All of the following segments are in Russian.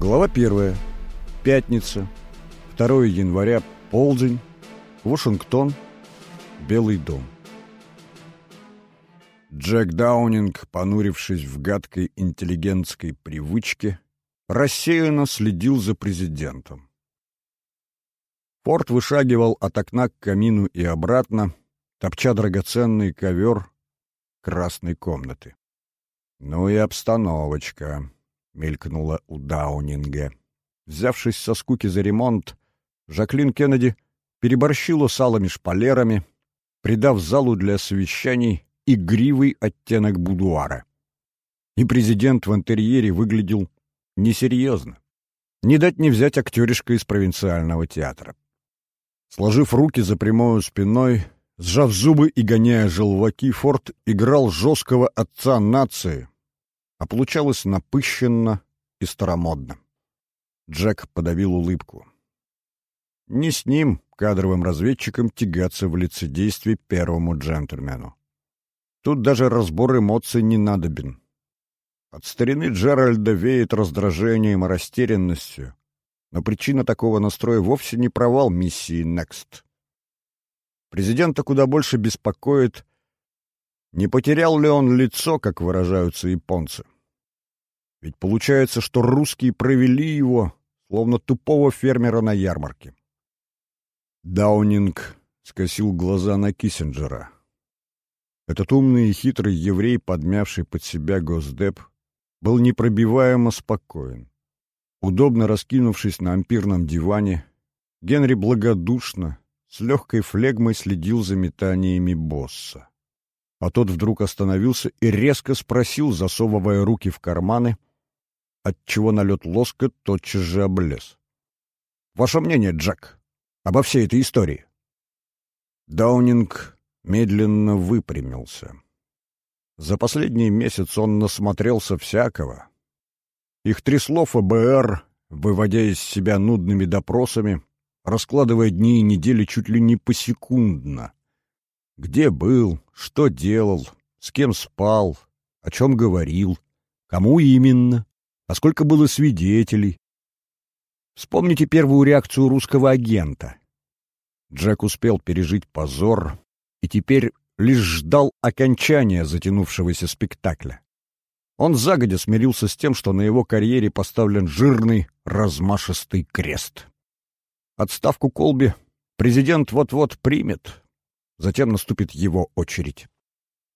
Глава первая. Пятница. 2 января. Полдень. Вашингтон. Белый дом. Джек Даунинг, понурившись в гадкой интеллигентской привычке, рассеянно следил за президентом. Форд вышагивал от окна к камину и обратно, топча драгоценный ковер красной комнаты. «Ну и обстановочка», — мелькнула у Даунинга. Взявшись со скуки за ремонт, Жаклин Кеннеди переборщила с алыми шпалерами, придав залу для совещаний игривый оттенок будуара. И президент в интерьере выглядел несерьезно. Не дать не взять актеришка из провинциального театра. Сложив руки за прямой спиной, сжав зубы и гоняя желваки, Форд играл жесткого отца нации, а получалось напыщенно и старомодно. Джек подавил улыбку. Не с ним, кадровым разведчиком, тягаться в лицедействе первому джентльмену. Тут даже разбор эмоций не надобен. От старины Джеральда веет раздражением и растерянностью, но причина такого настроя вовсе не провал миссии Next. Президента куда больше беспокоит, не потерял ли он лицо, как выражаются японцы. Ведь получается, что русские провели его, словно тупого фермера на ярмарке. Даунинг скосил глаза на Киссинджера. Этот умный и хитрый еврей, подмявший под себя Госдеп, был непробиваемо спокоен. Удобно раскинувшись на ампирном диване, Генри благодушно, с легкой флегмой следил за метаниями босса. А тот вдруг остановился и резко спросил, засовывая руки в карманы — отчего налет лоска тотчас же облез. «Ваше мнение, Джек, обо всей этой истории?» Даунинг медленно выпрямился. За последний месяц он насмотрелся всякого. Их трясло ФБР, выводя из себя нудными допросами, раскладывая дни и недели чуть ли не посекундно. Где был, что делал, с кем спал, о чем говорил, кому именно а сколько было свидетелей. Вспомните первую реакцию русского агента. Джек успел пережить позор и теперь лишь ждал окончания затянувшегося спектакля. Он загодя смирился с тем, что на его карьере поставлен жирный, размашистый крест. Отставку Колби президент вот-вот примет, затем наступит его очередь.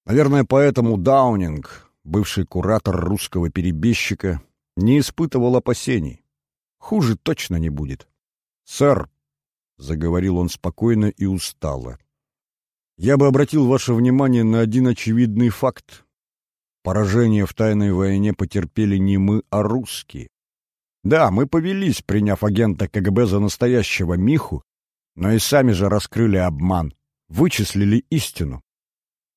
Наверное, поэтому Даунинг, бывший куратор русского перебежчика, не испытывал опасений. Хуже точно не будет. «Сэр», — заговорил он спокойно и устало, — «я бы обратил ваше внимание на один очевидный факт. Поражение в тайной войне потерпели не мы, а русские. Да, мы повелись, приняв агента КГБ за настоящего Миху, но и сами же раскрыли обман, вычислили истину.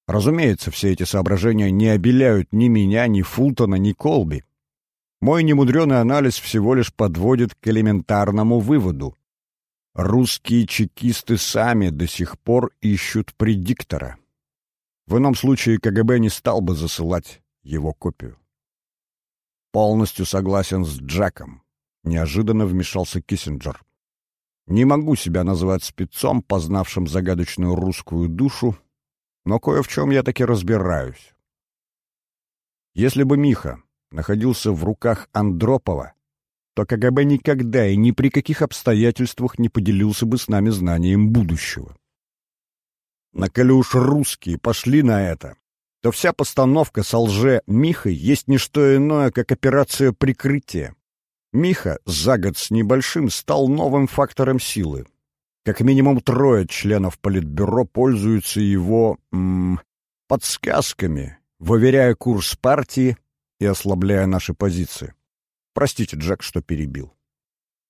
Разумеется, все эти соображения не обеляют ни меня, ни Фултона, ни Колби. Мой немудреный анализ всего лишь подводит к элементарному выводу. Русские чекисты сами до сих пор ищут предиктора. В ином случае КГБ не стал бы засылать его копию. Полностью согласен с Джеком. Неожиданно вмешался Киссинджер. Не могу себя назвать спецом, познавшим загадочную русскую душу, но кое в чем я таки разбираюсь. Если бы Миха находился в руках Андропова, то КГБ никогда и ни при каких обстоятельствах не поделился бы с нами знанием будущего. На коли уж русские пошли на это, то вся постановка с лже Михой есть не что иное, как операция прикрытия. Миха за год с небольшим стал новым фактором силы. Как минимум трое членов Политбюро пользуются его м, подсказками, выверяя курс партии и ослабляя наши позиции. Простите, Джек, что перебил.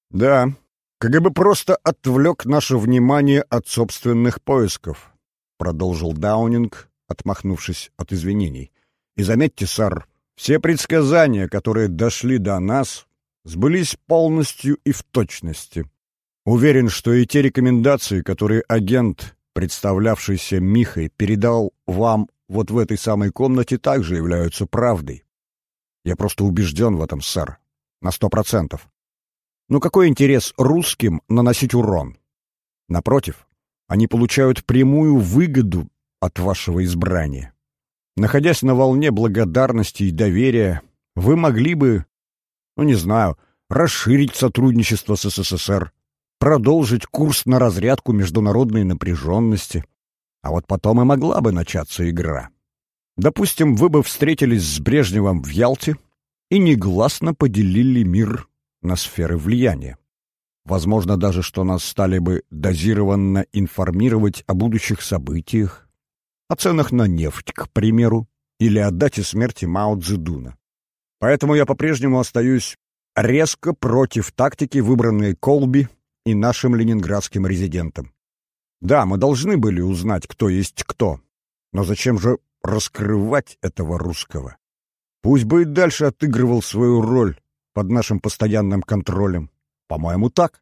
Да, КГБ просто отвлек наше внимание от собственных поисков, продолжил Даунинг, отмахнувшись от извинений. И заметьте, сэр, все предсказания, которые дошли до нас, сбылись полностью и в точности. Уверен, что и те рекомендации, которые агент, представлявшийся Михой, передал вам вот в этой самой комнате, также являются правдой. Я просто убежден в этом, сэр. На сто процентов. Но какой интерес русским наносить урон? Напротив, они получают прямую выгоду от вашего избрания. Находясь на волне благодарности и доверия, вы могли бы, ну не знаю, расширить сотрудничество с СССР, продолжить курс на разрядку международной напряженности. А вот потом и могла бы начаться игра. Допустим, вы бы встретились с Брежневым в Ялте и негласно поделили мир на сферы влияния. Возможно даже, что нас стали бы дозированно информировать о будущих событиях, о ценах на нефть, к примеру, или о дате смерти Мао Цзэдуна. Поэтому я по-прежнему остаюсь резко против тактики, выбранной Колби и нашим ленинградским резидентом. Да, мы должны были узнать, кто есть кто, но зачем же раскрывать этого русского? Пусть бы и дальше отыгрывал свою роль под нашим постоянным контролем. По-моему, так.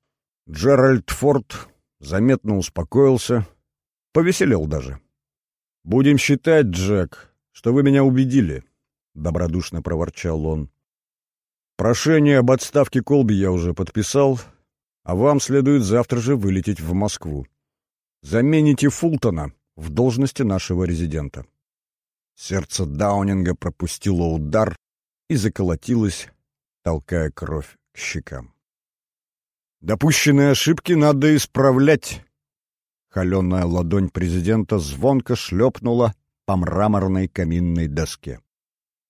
Джеральд Форд заметно успокоился, повеселел даже. «Будем считать, Джек, что вы меня убедили», — добродушно проворчал он. «Прошение об отставке Колби я уже подписал, а вам следует завтра же вылететь в Москву. Замените Фултона в должности нашего резидента». Сердце Даунинга пропустило удар и заколотилось, толкая кровь к щекам. «Допущенные ошибки надо исправлять!» Холеная ладонь президента звонко шлепнула по мраморной каминной доске.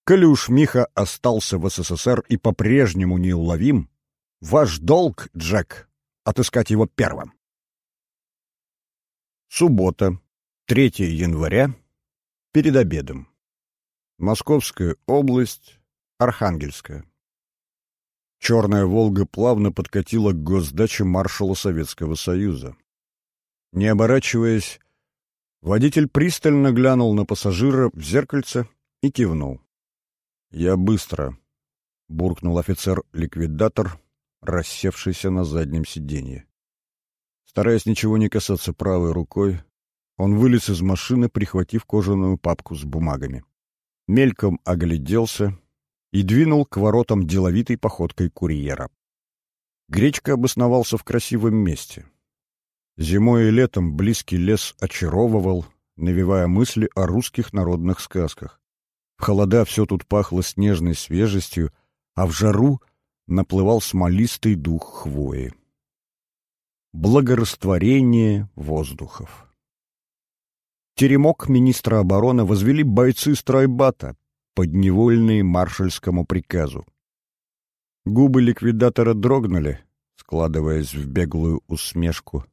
Коли уж Миха остался в СССР и по-прежнему неуловим, ваш долг, Джек, отыскать его первым. Суббота, 3 января, перед обедом. Московская область, Архангельская. Черная «Волга» плавно подкатила к госдаче маршала Советского Союза. Не оборачиваясь, водитель пристально глянул на пассажира в зеркальце и кивнул. «Я быстро», — буркнул офицер-ликвидатор, рассевшийся на заднем сиденье. Стараясь ничего не касаться правой рукой, он вылез из машины, прихватив кожаную папку с бумагами. Мельком огляделся и двинул к воротам деловитой походкой курьера. Гречка обосновался в красивом месте. Зимой и летом близкий лес очаровывал, навевая мысли о русских народных сказках. В холода все тут пахло снежной свежестью, а в жару наплывал смолистый дух хвои. Благорастворение воздухов. Теремок министра обороны возвели бойцы стройбата, подневольные маршальскому приказу. Губы ликвидатора дрогнули, складываясь в беглую усмешку.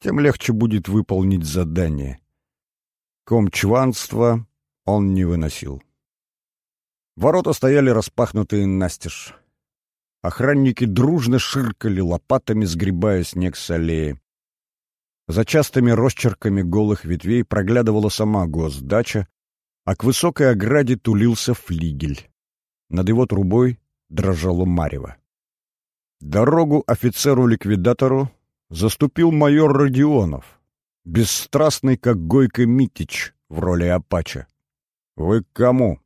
Тем легче будет выполнить задание. Комчванства он не выносил. Ворота стояли распахнутые настежь. Охранники дружно ширкали лопатами, сгребая снег с аллеи. За частыми росчерками голых ветвей проглядывала сама госдача, а к высокой ограде тулился флигель. Над его трубой дрожало марево. Дорогу офицеру-ликвидатору заступил майор Родионов, бесстрастный, как Гойко Митич в роли Апача. «Вы к кому?»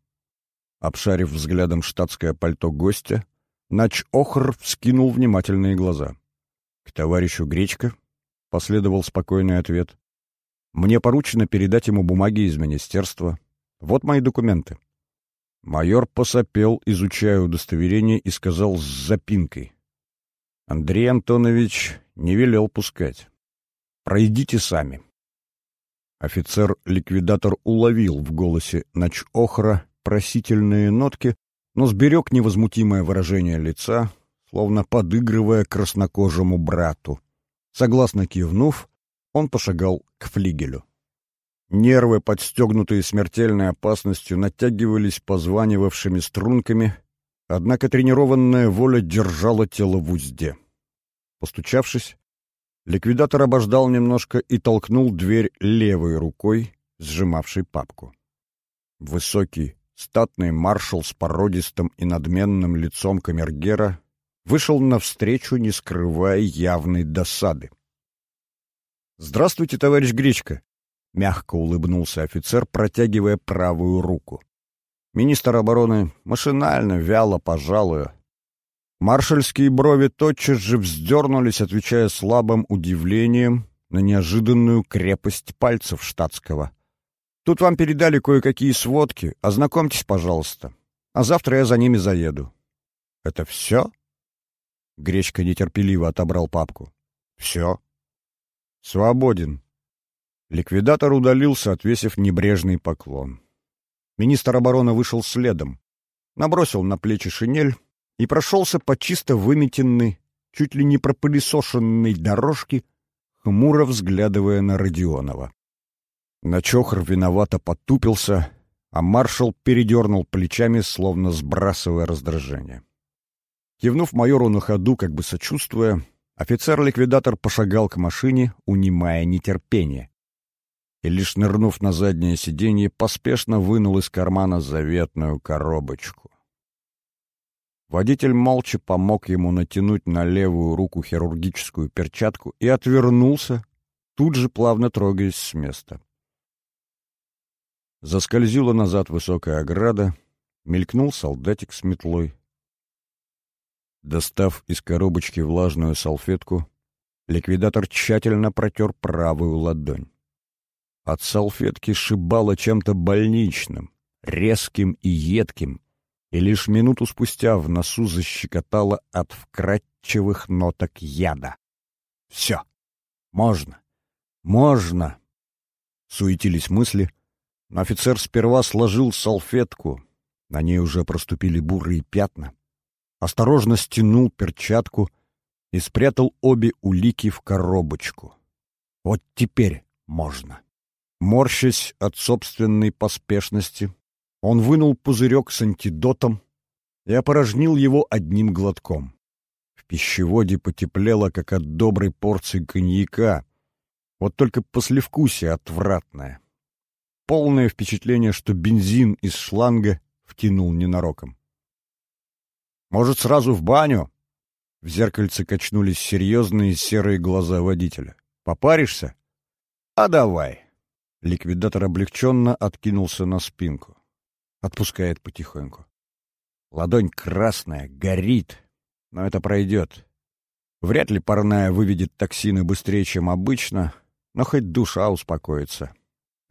Обшарив взглядом штатское пальто гостя, Нач Охр вскинул внимательные глаза. «К товарищу Гречка?» — последовал спокойный ответ. «Мне поручено передать ему бумаги из министерства. Вот мои документы». Майор посопел, изучая удостоверение, и сказал с запинкой. Андрей Антонович не велел пускать. «Пройдите сами». Офицер-ликвидатор уловил в голосе Нач Охра просительные нотки, но сберег невозмутимое выражение лица, словно подыгрывая краснокожему брату. Согласно кивнув, он пошагал к флигелю. Нервы, подстегнутые смертельной опасностью, натягивались позванивавшими струнками, однако тренированная воля держала тело в узде. Постучавшись, ликвидатор обождал немножко и толкнул дверь левой рукой, сжимавшей папку. Высокий, Статный маршал с породистым и надменным лицом камергера вышел навстречу, не скрывая явной досады. «Здравствуйте, товарищ Гречка!» — мягко улыбнулся офицер, протягивая правую руку. Министр обороны машинально, вяло, пожалуй. Маршальские брови тотчас же вздернулись, отвечая слабым удивлением на неожиданную крепость пальцев штатского. «Тут вам передали кое-какие сводки. Ознакомьтесь, пожалуйста. А завтра я за ними заеду». «Это все?» Гречка нетерпеливо отобрал папку. «Все». «Свободен». Ликвидатор удалился, отвесив небрежный поклон. Министр обороны вышел следом, набросил на плечи шинель и прошелся по чисто выметенной, чуть ли не пропылесошенной дорожке, хмуро взглядывая на Родионова. Начохр виновато потупился, а маршал передернул плечами, словно сбрасывая раздражение. Кивнув майору на ходу, как бы сочувствуя, офицер-ликвидатор пошагал к машине, унимая нетерпение. И лишь нырнув на заднее сиденье, поспешно вынул из кармана заветную коробочку. Водитель молча помог ему натянуть на левую руку хирургическую перчатку и отвернулся, тут же плавно трогаясь с места. Заскользила назад высокая ограда, мелькнул солдатик с метлой. Достав из коробочки влажную салфетку, ликвидатор тщательно протер правую ладонь. От салфетки шибало чем-то больничным, резким и едким, и лишь минуту спустя в носу защекотало от вкрадчивых ноток яда. «Все! Можно! Можно!» Суетились мысли, офицер сперва сложил салфетку, на ней уже проступили бурые пятна, осторожно стянул перчатку и спрятал обе улики в коробочку. Вот теперь можно. Морщась от собственной поспешности, он вынул пузырек с антидотом и опорожнил его одним глотком. В пищеводе потеплело, как от доброй порции коньяка, вот только послевкусие отвратное. Полное впечатление, что бензин из шланга втянул ненароком. Может, сразу в баню?» В зеркальце качнулись серьезные серые глаза водителя. «Попаришься?» «А давай!» Ликвидатор облегченно откинулся на спинку. Отпускает потихоньку. Ладонь красная, горит, но это пройдет. Вряд ли парная выведет токсины быстрее, чем обычно, но хоть душа успокоится.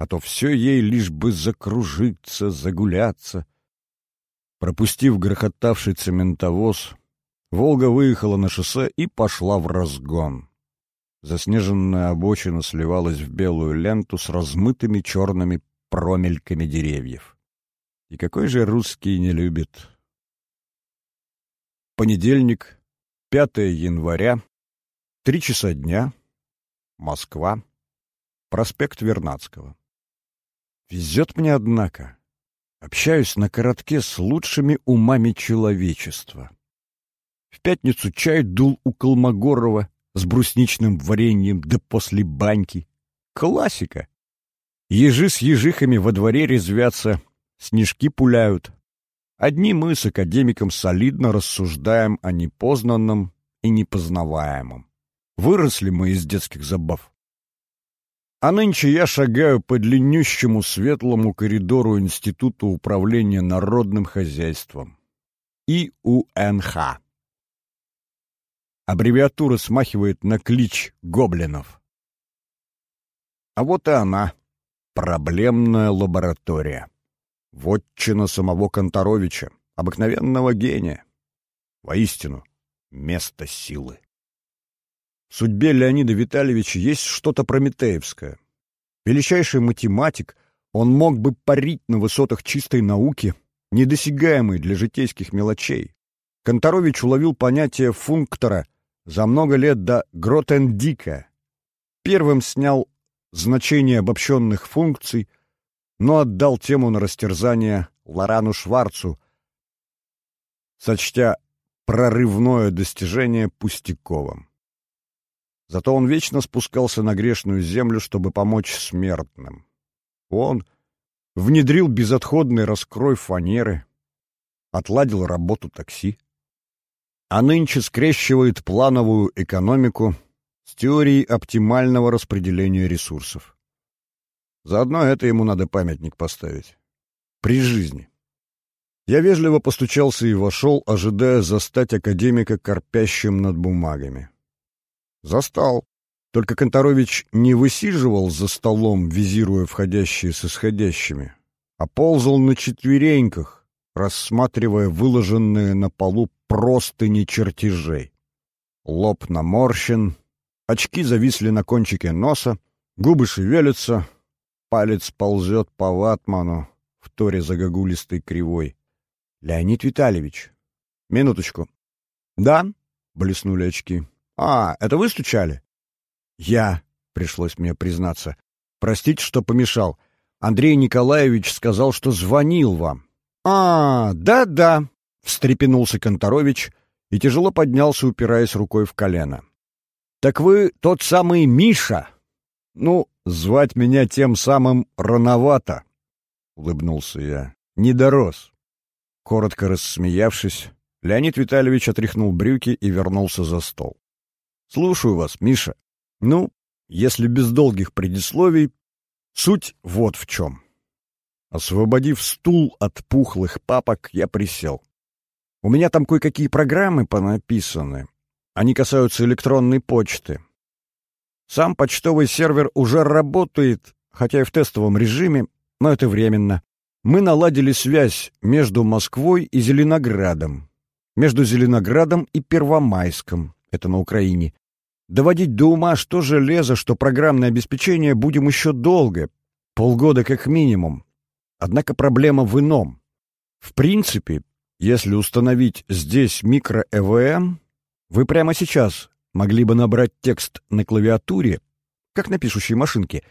А то все ей лишь бы закружиться, загуляться. Пропустив грохотавший цементовоз, «Волга» выехала на шоссе и пошла в разгон. Заснеженная обочина сливалась в белую ленту с размытыми черными промельками деревьев. И какой же русский не любит? Понедельник, 5 января, три часа дня, Москва, проспект Вернадского. Везет мне, однако. Общаюсь на коротке с лучшими умами человечества. В пятницу чай дул у Колмогорова с брусничным вареньем, да после баньки. Классика. Ежи с ежихами во дворе резвятся, снежки пуляют. Одни мы с академиком солидно рассуждаем о непознанном и непознаваемом. Выросли мы из детских забав. А нынче я шагаю по длиннющему светлому коридору Института управления народным хозяйством. ИУНХ. Аббревиатура смахивает на клич гоблинов. А вот и она, проблемная лаборатория. Вотчина самого Конторовича, обыкновенного гения. Воистину, место силы. Судьбе Леонида Витальевича есть что-то прометеевское. Величайший математик, он мог бы парить на высотах чистой науки, недосягаемой для житейских мелочей. Конторович уловил понятие функтора за много лет до Гротендика. Первым снял значение обобщенных функций, но отдал тему на растерзание Лорану Шварцу, сочтя прорывное достижение пустяковым. Зато он вечно спускался на грешную землю, чтобы помочь смертным. Он внедрил безотходный раскрой фанеры, отладил работу такси, а нынче скрещивает плановую экономику с теорией оптимального распределения ресурсов. Заодно это ему надо памятник поставить. При жизни. Я вежливо постучался и вошел, ожидая застать академика корпящим над бумагами. Застал. Только Конторович не высиживал за столом, визируя входящие с исходящими, а ползал на четвереньках, рассматривая выложенные на полу простыни чертежей. Лоб наморщен, очки зависли на кончике носа, губы шевелятся, палец ползет по ватману, в торе загогулистой кривой. — Леонид Витальевич. — Минуточку. — Да? — блеснули очки. — А, это вы стучали? — Я, — пришлось мне признаться. — Простите, что помешал. Андрей Николаевич сказал, что звонил вам. — А, да-да, — встрепенулся Конторович и тяжело поднялся, упираясь рукой в колено. — Так вы тот самый Миша? — Ну, звать меня тем самым рановато, — улыбнулся я. — Не дорос. Коротко рассмеявшись, Леонид Витальевич отряхнул брюки и вернулся за стол. — Слушаю вас, Миша. Ну, если без долгих предисловий, суть вот в чем. Освободив стул от пухлых папок, я присел. У меня там кое-какие программы понаписаны. Они касаются электронной почты. Сам почтовый сервер уже работает, хотя и в тестовом режиме, но это временно. Мы наладили связь между Москвой и Зеленоградом, между Зеленоградом и Первомайском, это на Украине. Доводить до ума что железо, что программное обеспечение будем еще долго, полгода как минимум. Однако проблема в ином. В принципе, если установить здесь микро-ЭВМ, вы прямо сейчас могли бы набрать текст на клавиатуре, как на пишущей машинке,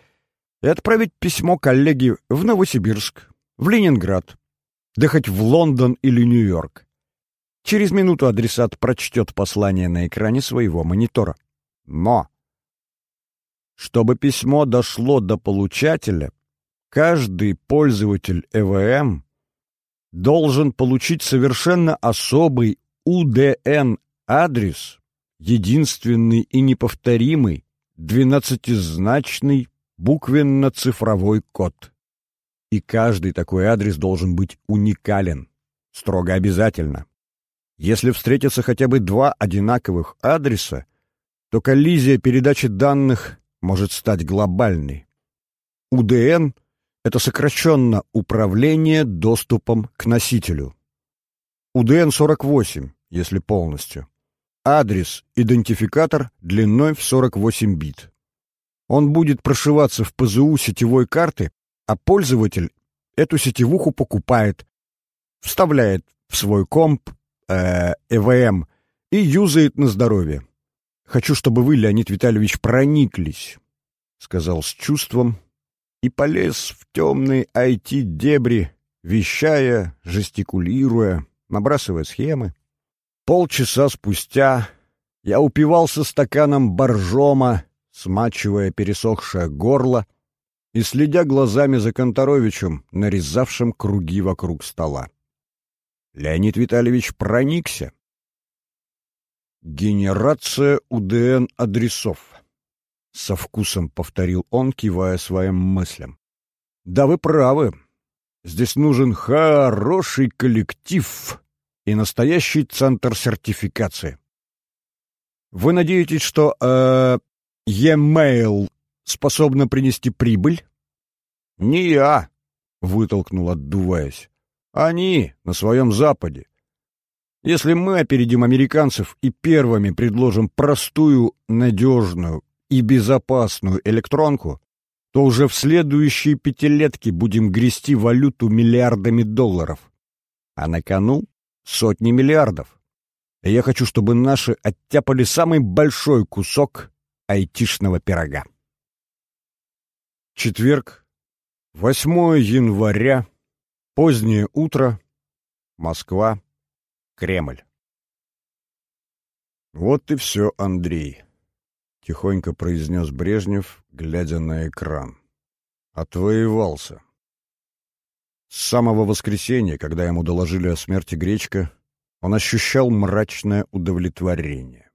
и отправить письмо коллеге в Новосибирск, в Ленинград, да хоть в Лондон или Нью-Йорк. Через минуту адресат прочтет послание на экране своего монитора. Но, чтобы письмо дошло до получателя, каждый пользователь ЭВМ должен получить совершенно особый УДН-адрес, единственный и неповторимый, двенадцатизначный буквенно-цифровой код. И каждый такой адрес должен быть уникален, строго обязательно. Если встретятся хотя бы два одинаковых адреса, то коллизия передачи данных может стать глобальной. УДН — это сокращенно управление доступом к носителю. УДН-48, если полностью. Адрес, идентификатор длиной в 48 бит. Он будет прошиваться в ПЗУ сетевой карты, а пользователь эту сетевуху покупает, вставляет в свой комп, э, ЭВМ и юзает на здоровье. Хочу, чтобы вы, Леонид Витальевич, прониклись, — сказал с чувством и полез в темные IT-дебри, вещая, жестикулируя, набрасывая схемы. Полчаса спустя я упивался стаканом боржома, смачивая пересохшее горло и следя глазами за Конторовичем, нарезавшим круги вокруг стола. Леонид Витальевич проникся. «Генерация УДН-адресов», — со вкусом повторил он, кивая своим мыслям. «Да вы правы. Здесь нужен хороший коллектив и настоящий центр сертификации. Вы надеетесь, что э, e-mail способна принести прибыль? Не я, вытолкнул, отдуваясь. Они на своем западе. Если мы опередим американцев и первыми предложим простую, надежную и безопасную электронку, то уже в следующие пятилетки будем грести валюту миллиардами долларов. А на кону сотни миллиардов. Я хочу, чтобы наши оттяпали самый большой кусок айтишного пирога. Четверг, 8 января, позднее утро, Москва, Кремль. «Вот и все, Андрей», — тихонько произнес Брежнев, глядя на экран. «Отвоевался». С самого воскресенья, когда ему доложили о смерти Гречка, он ощущал мрачное удовлетворение.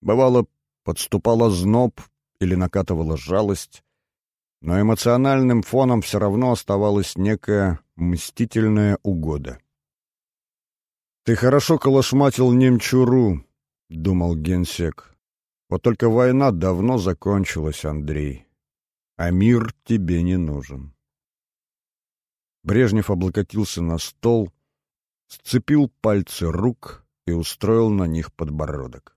Бывало, подступала зноб или накатывала жалость, но эмоциональным фоном все равно оставалась некая мстительная угода. «Ты хорошо колошматил немчуру», — думал генсек. «Вот только война давно закончилась, Андрей, а мир тебе не нужен». Брежнев облокотился на стол, сцепил пальцы рук и устроил на них подбородок.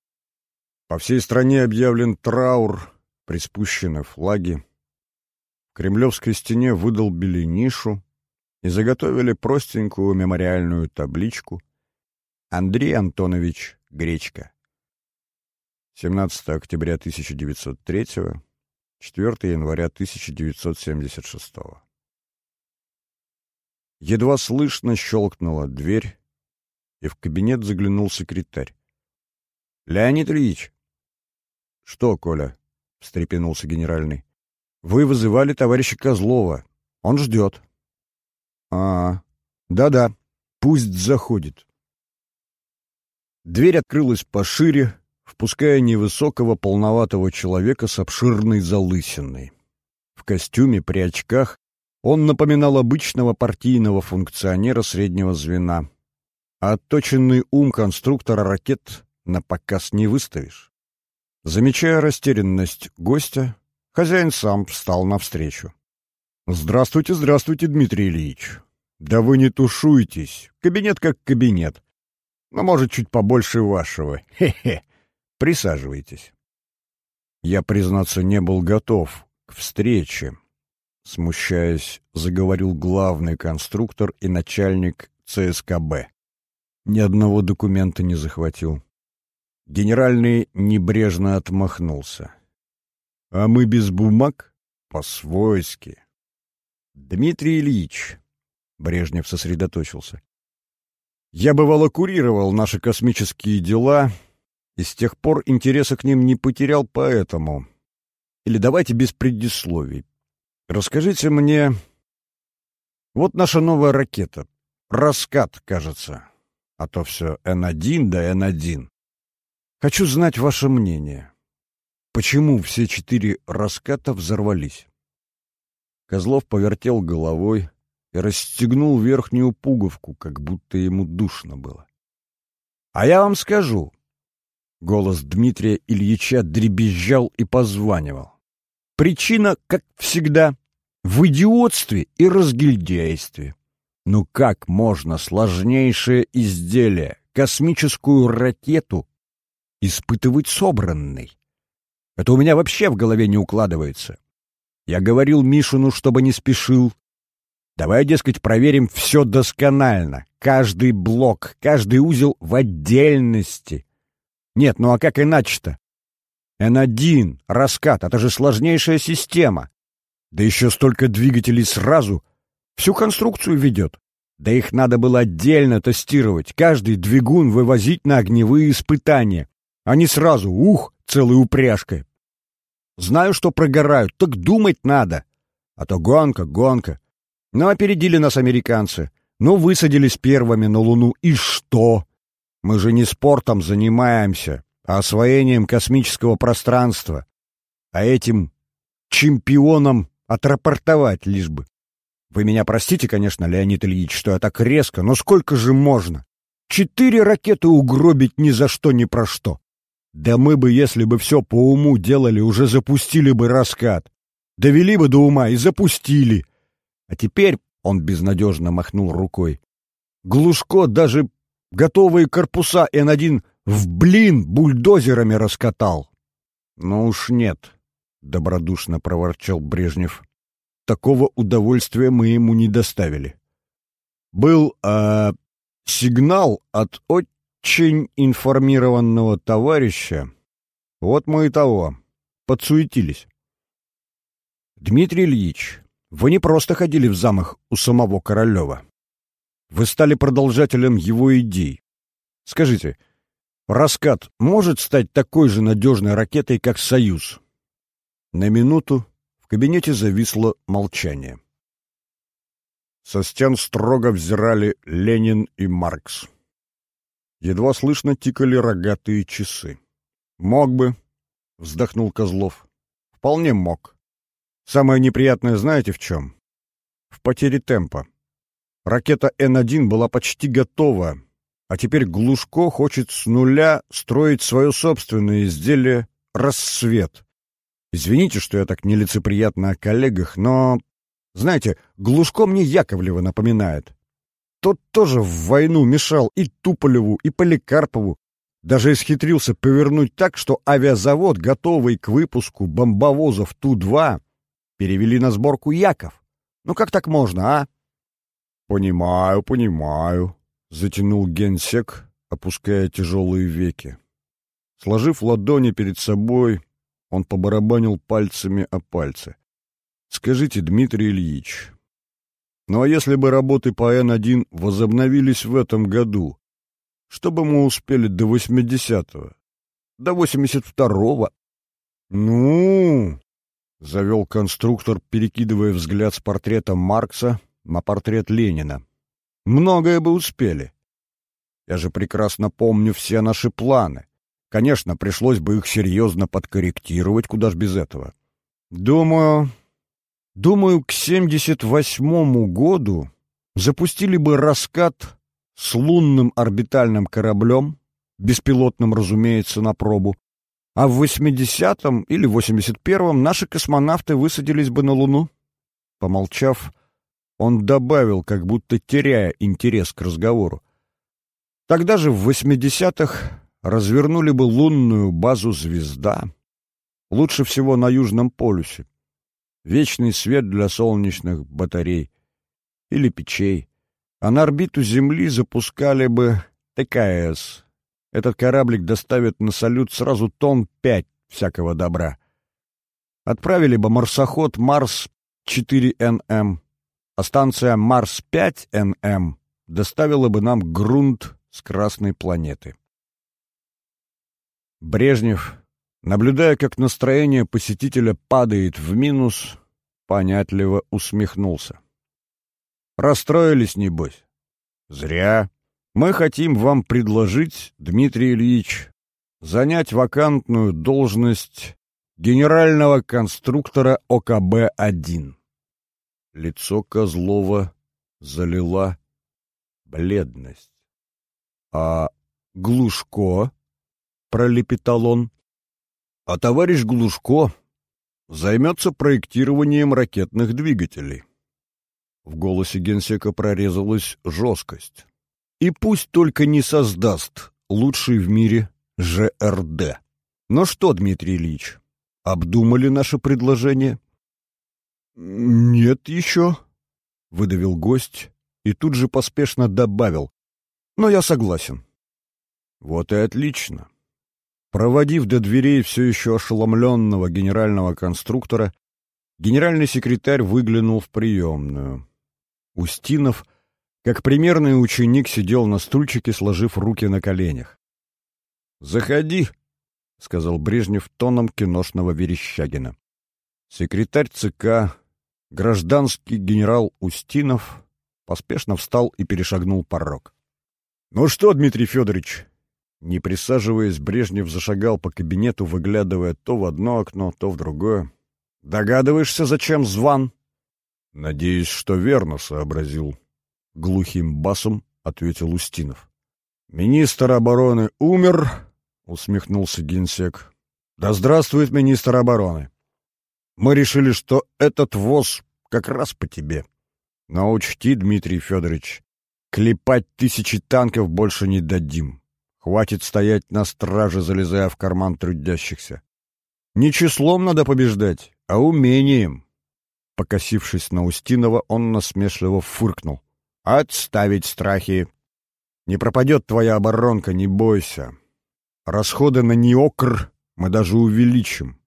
По всей стране объявлен траур, приспущены флаги. В кремлевской стене выдолбили нишу и заготовили простенькую мемориальную табличку «Андрей Антонович Гречка». 17 октября 1903, 4 января 1976. Едва слышно щелкнула дверь, и в кабинет заглянул секретарь. — Леонид Ильич! — Что, Коля? — встрепенулся генеральный. — Вы вызывали товарища Козлова. Он ждет. — А, да-да, пусть заходит. Дверь открылась пошире, впуская невысокого полноватого человека с обширной залысиной. В костюме, при очках, он напоминал обычного партийного функционера среднего звена. А отточенный ум конструктора ракет на показ не выставишь. Замечая растерянность гостя, хозяин сам встал навстречу. «Здравствуйте, здравствуйте, Дмитрий Ильич. Да вы не тушуйтесь. Кабинет как кабинет. Но, может, чуть побольше вашего. Хе-хе. Присаживайтесь». Я, признаться, не был готов к встрече. Смущаясь, заговорил главный конструктор и начальник ЦСКБ. Ни одного документа не захватил. Генеральный небрежно отмахнулся. — А мы без бумаг? По-свойски. — Дмитрий Ильич, — Брежнев сосредоточился, — я бывало курировал наши космические дела и с тех пор интереса к ним не потерял поэтому. Или давайте без предисловий. Расскажите мне... Вот наша новая ракета. Раскат, кажется. А то все Н1 да Н1. Хочу знать ваше мнение. Почему все четыре раската взорвались? Козлов повертел головой и расстегнул верхнюю пуговку, как будто ему душно было. — А я вам скажу. Голос Дмитрия Ильича дребезжал и позванивал. Причина, как всегда, в идиотстве и разгильдяйстве. Ну как можно сложнейшее изделие, космическую ракету, испытывать собранной. Это у меня вообще в голове не укладывается. Я говорил Мишину, чтобы не спешил. Давай, дескать, проверим все досконально. Каждый блок, каждый узел в отдельности. Нет, ну а как иначе-то? Н1, раскат, это же сложнейшая система. Да еще столько двигателей сразу. Всю конструкцию ведет. Да их надо было отдельно тестировать, каждый двигун вывозить на огневые испытания а не сразу, ух, целой упряжкой. Знаю, что прогорают, так думать надо. А то гонка, гонка. Ну, опередили нас американцы. Ну, высадились первыми на Луну. И что? Мы же не спортом занимаемся, а освоением космического пространства. А этим чемпионам отрапортовать лишь бы. Вы меня простите, конечно, Леонид Ильич, что я так резко, но сколько же можно? Четыре ракеты угробить ни за что, ни про что. Да мы бы, если бы все по уму делали, уже запустили бы раскат. Довели бы до ума и запустили. А теперь, — он безнадежно махнул рукой, — Глушко даже готовые корпуса Н-1 в блин бульдозерами раскатал. — Ну уж нет, — добродушно проворчал Брежнев. Такого удовольствия мы ему не доставили. Был э, сигнал от очень информированного товарища. Вот мы и того. Подсуетились. Дмитрий Ильич, вы не просто ходили в замах у самого Королева. Вы стали продолжателем его идей. Скажите, «Раскат» может стать такой же надежной ракетой, как «Союз»? На минуту в кабинете зависло молчание. Со стен строго взирали Ленин и Маркс. Едва слышно тикали рогатые часы. «Мог бы», — вздохнул Козлов. «Вполне мог. Самое неприятное знаете в чем? В потере темпа. Ракета Н-1 была почти готова, а теперь Глушко хочет с нуля строить свое собственное изделие «Рассвет». Извините, что я так нелицеприятно о коллегах, но, знаете, Глушко мне Яковлева напоминает. Тот тоже в войну мешал и Туполеву, и Поликарпову, даже исхитрился повернуть так, что авиазавод, готовый к выпуску бомбовозов Ту-2, перевели на сборку Яков. Ну как так можно, а? Понимаю, понимаю, затянул генсек, опуская тяжелые веки. Сложив ладони перед собой, он побарабанил пальцами о пальцы. Скажите, Дмитрий Ильич, ну а если бы работы по Н-1 возобновились в этом году, что бы мы успели до восьмидесятого? До восемьдесят второго? Ну, — завел конструктор, перекидывая взгляд с портрета Маркса на портрет Ленина. «Многое бы успели. Я же прекрасно помню все наши планы. Конечно, пришлось бы их серьезно подкорректировать, куда ж без этого. Думаю, думаю, к семьдесят восьмому году запустили бы раскат с лунным орбитальным кораблем, беспилотным, разумеется, на пробу, а в 80-м или 81-м наши космонавты высадились бы на Луну. Помолчав, он добавил, как будто теряя интерес к разговору. Тогда же в 80-х развернули бы лунную базу «Звезда». Лучше всего на Южном полюсе. Вечный свет для солнечных батарей или печей. А на орбиту Земли запускали бы ТКС этот кораблик доставит на салют сразу тонн пять всякого добра. Отправили бы марсоход Марс-4НМ, а станция Марс-5НМ доставила бы нам грунт с Красной планеты. Брежнев, наблюдая, как настроение посетителя падает в минус, понятливо усмехнулся. «Расстроились, небось?» «Зря. Мы хотим вам предложить, Дмитрий Ильич, занять вакантную должность генерального конструктора ОКБ-1. Лицо Козлова залила бледность. — А Глушко? — пролепетал он. — А товарищ Глушко займется проектированием ракетных двигателей. В голосе генсека прорезалась жесткость и пусть только не создаст лучший в мире ЖРД. Но что, Дмитрий Ильич, обдумали наше предложение? Нет еще, выдавил гость и тут же поспешно добавил. Но я согласен. Вот и отлично. Проводив до дверей все еще ошеломленного генерального конструктора, генеральный секретарь выглянул в приемную. Устинов — как примерный ученик сидел на стульчике, сложив руки на коленях. «Заходи», — сказал Брежнев тоном киношного Верещагина. Секретарь ЦК, гражданский генерал Устинов, поспешно встал и перешагнул порог. «Ну что, Дмитрий Федорович?» Не присаживаясь, Брежнев зашагал по кабинету, выглядывая то в одно окно, то в другое. «Догадываешься, зачем зван?» «Надеюсь, что верно сообразил», — глухим басом ответил Устинов. «Министр обороны умер», — усмехнулся генсек. «Да здравствует министр обороны! Мы решили, что этот воз как раз по тебе. Но учти, Дмитрий Федорович, клепать тысячи танков больше не дадим. Хватит стоять на страже, залезая в карман трудящихся. Не числом надо побеждать, а умением». Покосившись на Устинова, он насмешливо фыркнул. Отставить страхи. Не пропадет твоя оборонка, не бойся. Расходы на НИОКР мы даже увеличим.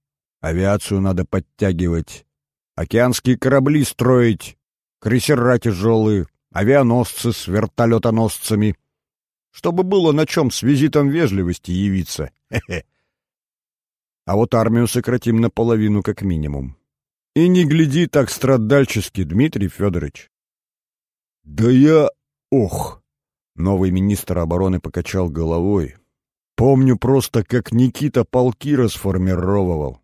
Авиацию надо подтягивать. Океанские корабли строить, крейсера тяжелые, авианосцы с вертолетоносцами. Чтобы было на чем с визитом вежливости явиться. Хе-хе. А вот армию сократим наполовину как минимум. И не гляди так страдальчески, Дмитрий Федорович. «Да я... ох!» Новый министр обороны покачал головой. «Помню просто, как Никита полки расформировал.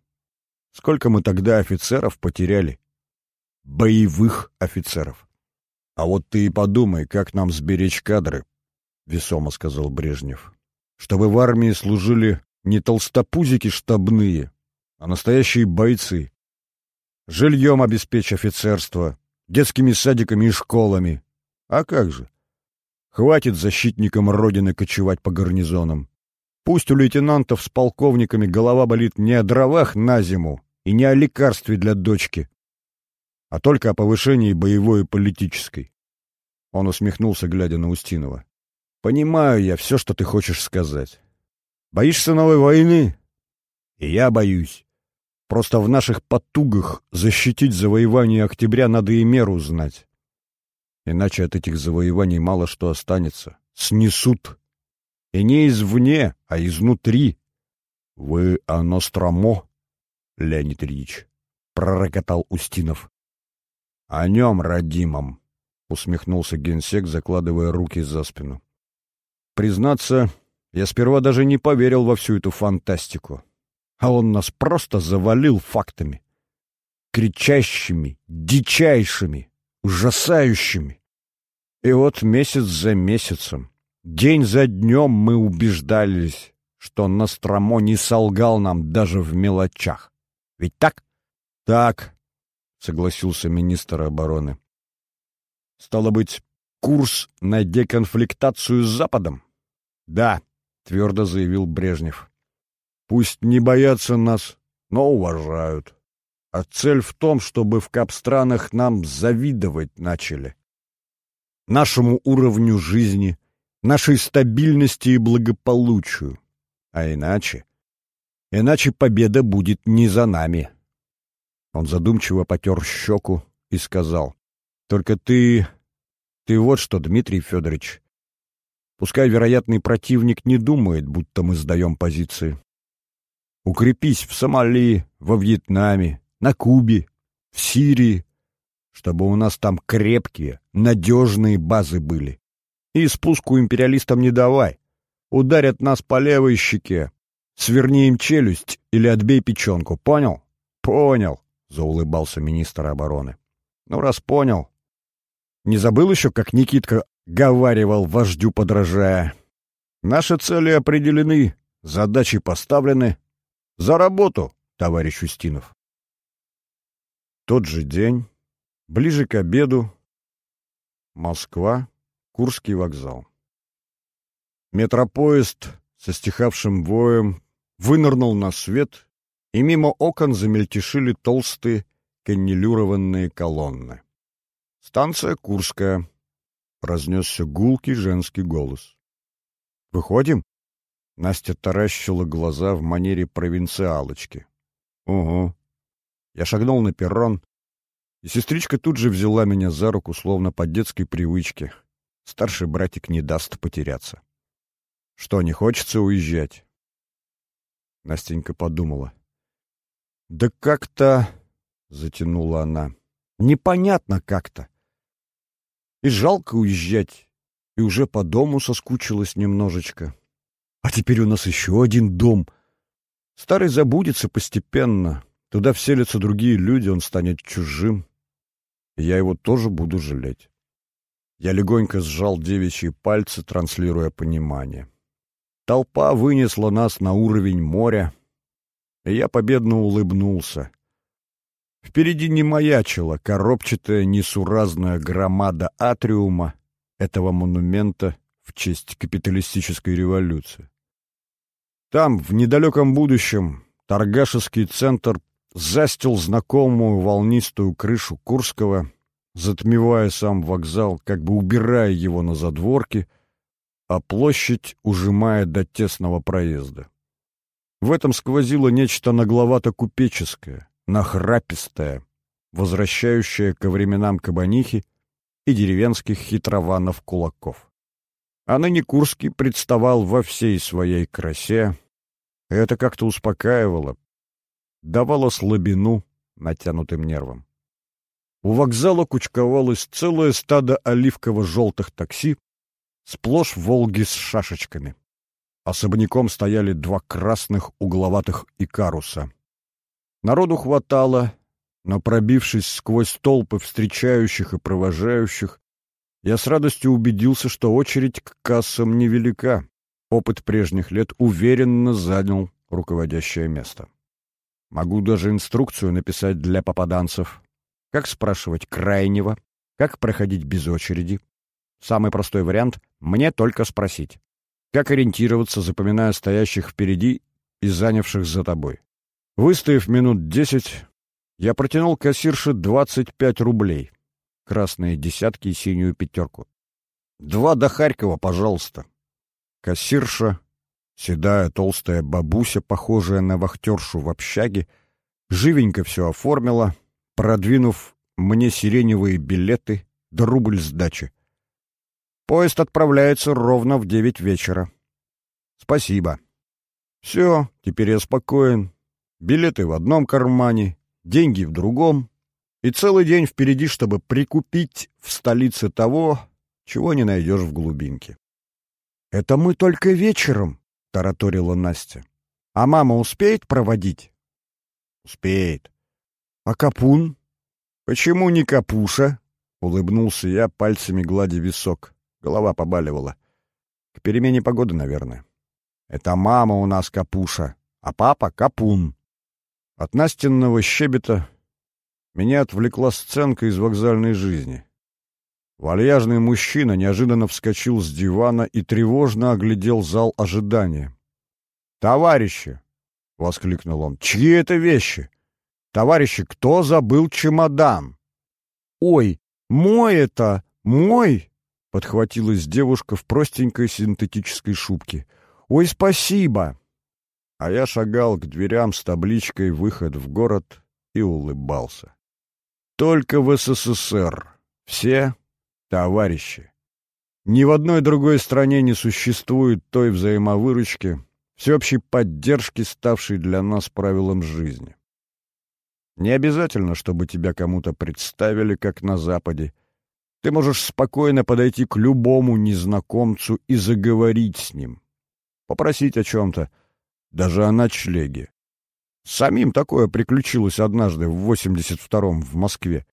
Сколько мы тогда офицеров потеряли? Боевых офицеров. «А вот ты и подумай, как нам сберечь кадры», — весомо сказал Брежнев. «Чтобы в армии служили не толстопузики штабные, а настоящие бойцы. Жильем обеспечь офицерство, детскими садиками и школами. А как же? Хватит защитникам Родины кочевать по гарнизонам. Пусть у лейтенантов с полковниками голова болит не о дровах на зиму и не о лекарстве для дочки, а только о повышении боевой и политической. Он усмехнулся, глядя на Устинова. «Понимаю я все, что ты хочешь сказать. Боишься новой войны? И я боюсь. Просто в наших потугах защитить завоевание октября надо и меру знать. Иначе от этих завоеваний мало что останется. Снесут. И не извне, а изнутри. Вы о Ностромо, Леонид Ильич, пророкотал Устинов. О нем, родимом, усмехнулся генсек, закладывая руки за спину. Признаться, я сперва даже не поверил во всю эту фантастику а он нас просто завалил фактами. Кричащими, дичайшими, ужасающими. И вот месяц за месяцем, день за днем мы убеждались, что Настромо не солгал нам даже в мелочах. Ведь так? Так, согласился министр обороны. Стало быть, курс на деконфликтацию с Западом? Да, твердо заявил Брежнев. Пусть не боятся нас, но уважают. А цель в том, чтобы в капстранах нам завидовать начали. Нашему уровню жизни, нашей стабильности и благополучию. А иначе... Иначе победа будет не за нами. Он задумчиво потер щеку и сказал. Только ты... Ты вот что, Дмитрий Федорович. Пускай вероятный противник не думает, будто мы сдаем позиции. Укрепись в Сомали, во Вьетнаме, на Кубе, в Сирии, чтобы у нас там крепкие, надежные базы были. И спуску империалистам не давай. Ударят нас по левой щеке. Сверни им челюсть или отбей печенку. Понял? Понял, заулыбался министр обороны. Ну, раз понял. Не забыл еще, как Никитка говаривал вождю подражая. Наши цели определены, задачи поставлены, за работу, товарищ Устинов. Тот же день, ближе к обеду, Москва, Курский вокзал. Метропоезд со стихавшим воем вынырнул на свет, и мимо окон замельтешили толстые каннелюрованные колонны. «Станция Курская», — разнесся гулкий женский голос. «Выходим?» Настя таращила глаза в манере провинциалочки. «Угу». Я шагнул на перрон, и сестричка тут же взяла меня за руку, словно по детской привычке. Старший братик не даст потеряться. «Что, не хочется уезжать?» Настенька подумала. «Да как-то...» — затянула она. «Непонятно как-то. И жалко уезжать, и уже по дому соскучилась немножечко. А теперь у нас еще один дом. Старый забудется постепенно. Туда вселятся другие люди, он станет чужим. И я его тоже буду жалеть. Я легонько сжал девичьи пальцы, транслируя понимание. Толпа вынесла нас на уровень моря, и я победно улыбнулся. Впереди не маячила коробчатая несуразная громада атриума этого монумента в честь капиталистической революции. Там, в недалеком будущем, торгашеский центр застил знакомую волнистую крышу Курского, затмевая сам вокзал, как бы убирая его на задворки, а площадь ужимая до тесного проезда. В этом сквозило нечто нагловато-купеческое, нахрапистое, возвращающее ко временам кабанихи и деревенских хитрованов-кулаков. А ныне Курский представал во всей своей красе. Это как-то успокаивало, давало слабину натянутым нервам. У вокзала кучковалось целое стадо оливково-желтых такси, сплошь «Волги» с шашечками. Особняком стояли два красных угловатых икаруса. Народу хватало, но, пробившись сквозь толпы встречающих и провожающих, Я с радостью убедился, что очередь к кассам невелика. Опыт прежних лет уверенно занял руководящее место. Могу даже инструкцию написать для попаданцев. Как спрашивать крайнего, как проходить без очереди. Самый простой вариант — мне только спросить. Как ориентироваться, запоминая стоящих впереди и занявших за тобой. Выстояв минут десять, я протянул кассирше двадцать пять рублей. Красные десятки и синюю пятерку. «Два до Харькова, пожалуйста». Кассирша, седая толстая бабуся, похожая на вахтершу в общаге, живенько все оформила, продвинув мне сиреневые билеты да рубль сдачи. Поезд отправляется ровно в девять вечера. Спасибо. Все, теперь я спокоен. Билеты в одном кармане, деньги в другом. И целый день впереди, чтобы прикупить в столице того, чего не найдешь в глубинке. «Это мы только вечером», — тараторила Настя. «А мама успеет проводить?» «Успеет». «А Капун?» «Почему не Капуша?» — улыбнулся я, пальцами гладя висок. Голова побаливала. К перемене погоды, наверное. Это мама у нас капуша, а папа — капун. От Настенного щебета меня отвлекла сценка из вокзальной жизни. Вальяжный мужчина неожиданно вскочил с дивана и тревожно оглядел зал ожидания. «Товарищи!» — воскликнул он. «Чьи это вещи? Товарищи, кто забыл чемодан?» «Ой, мой это! Мой!» — подхватилась девушка в простенькой синтетической шубке. «Ой, спасибо!» А я шагал к дверям с табличкой «Выход в город» и улыбался. Только в СССР все товарищи. Ни в одной другой стране не существует той взаимовыручки, всеобщей поддержки, ставшей для нас правилом жизни. Не обязательно, чтобы тебя кому-то представили, как на Западе, ты можешь спокойно подойти к любому незнакомцу и заговорить с ним. Попросить о чем-то, даже о ночлеге. Самим такое приключилось однажды в 82-м в Москве.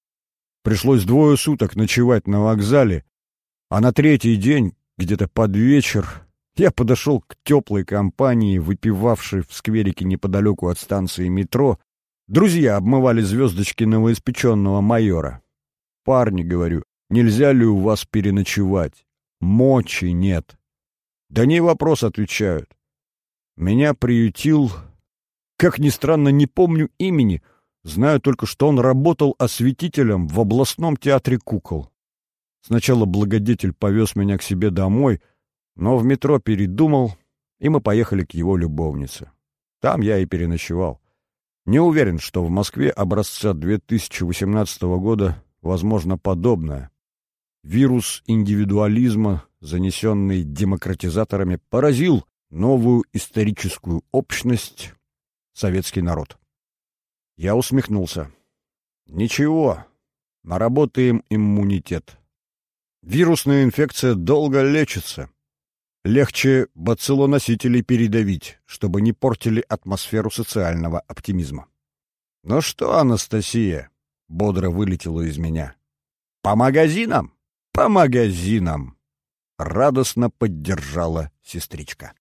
Пришлось двое суток ночевать на вокзале, а на третий день, где-то под вечер, я подошел к теплой компании, выпивавшей в скверике неподалеку от станции метро. Друзья обмывали звездочки новоиспеченного майора. «Парни, — говорю, Нельзя ли у вас переночевать? Мочи нет. Да не вопрос, отвечают. Меня приютил, как ни странно, не помню имени, знаю только, что он работал осветителем в областном театре кукол. Сначала благодетель повез меня к себе домой, но в метро передумал, и мы поехали к его любовнице. Там я и переночевал. Не уверен, что в Москве образца 2018 года возможно подобное. Вирус индивидуализма, занесенный демократизаторами, поразил новую историческую общность, советский народ. Я усмехнулся. Ничего, наработаем иммунитет. Вирусная инфекция долго лечится. Легче бациллоносителей передавить, чтобы не портили атмосферу социального оптимизма. «Ну что, Анастасия?» — бодро вылетело из меня. «По магазинам?» по магазинам!» — радостно поддержала сестричка.